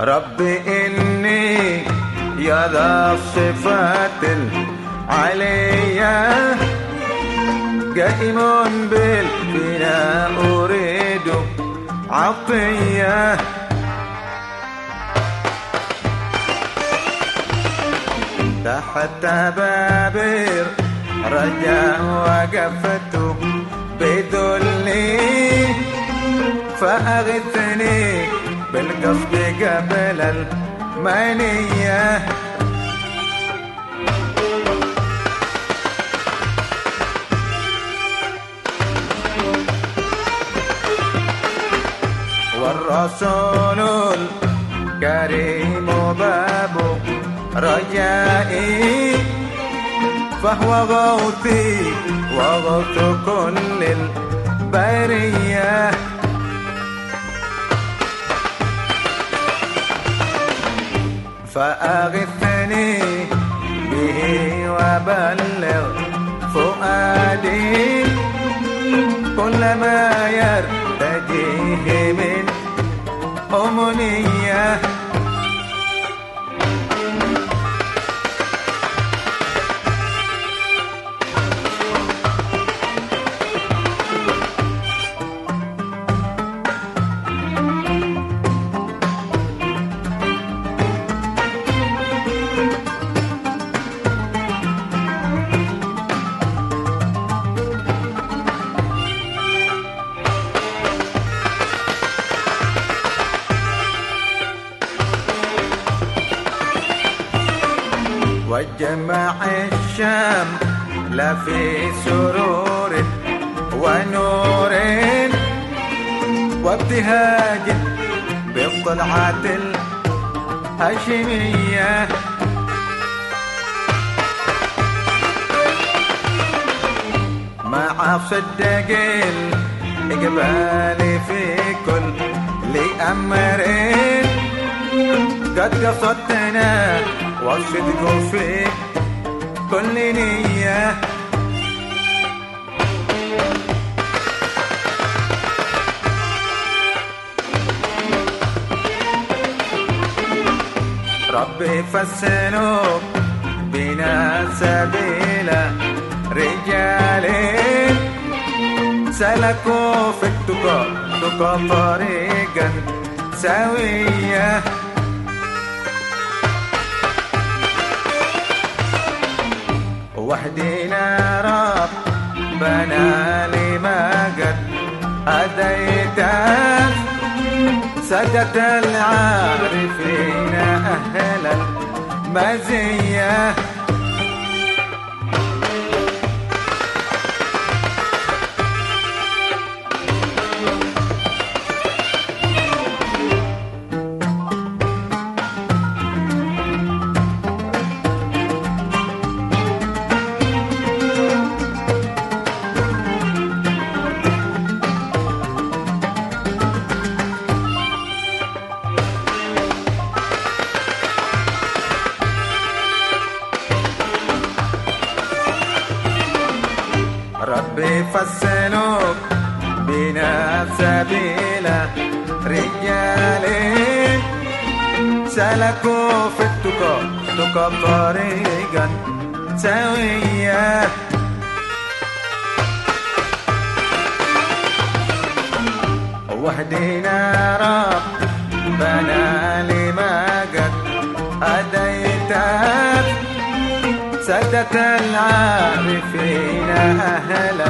ربي إني يا ذا الصفات العلية قائم بالبناء أريد عطية. تحت بابر رجاء وقفت بذلي فأغثني بالقصد قبل المنية. والرسول الكريم باب رجائي فهو غوثي وغوث كل البرية. فأغثني به وبلغ فؤادي. كل ما يرتجيه من أمنية وجمع الشام لفي سرور ونور وابتهاج بالطلعة الهاشمية. مع صدق الإقبال في كل أمر قد قصدتنا والصدق في كل نية ربي فسلوا بنا سبيلا رجال سلكوا في التقى تقى طريقا سويه وحدينا ربنا لما قد هديته سجد العارفين أهل المزية ربي فسلوك بنا سبيلا رجال سلكوا في التقى تقى طريقا سويا. وحدينا ربنا لما العارفين أهل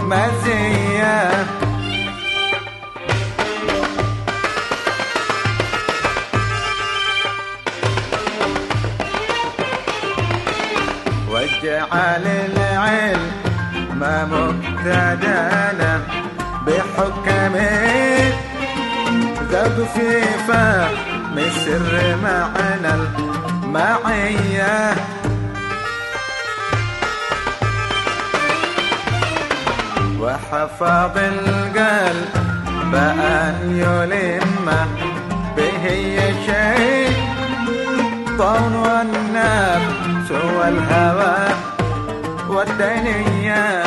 المزية. واجعل العلم مقتدانا بحكمه ذب في فهم السر معنى المعية. وحفظ القلب أن يلم به شيء طون والنفس والهوى والدنيا